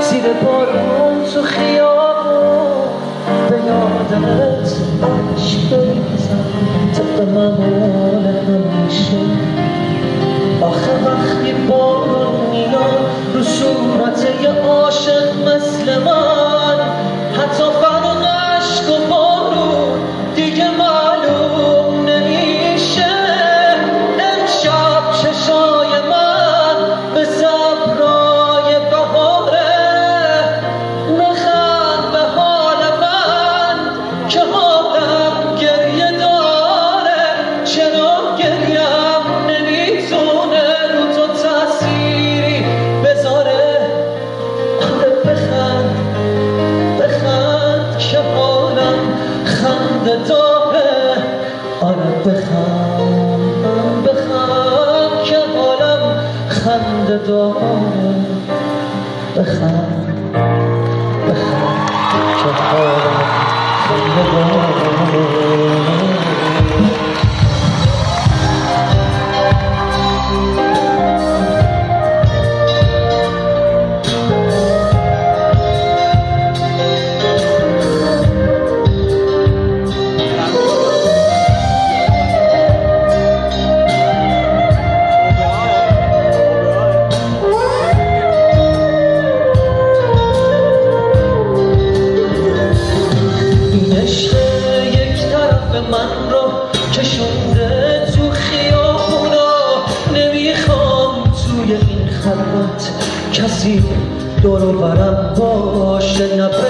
زیر بارون تو خیابون به یادت عشق بریزم طبق خنده داره. بخند. بخند. که حالم خنده داره. من رو کشونده تو خیابونا. نمی‌خوام توی این خلوت کسی دور برم باشه. نبه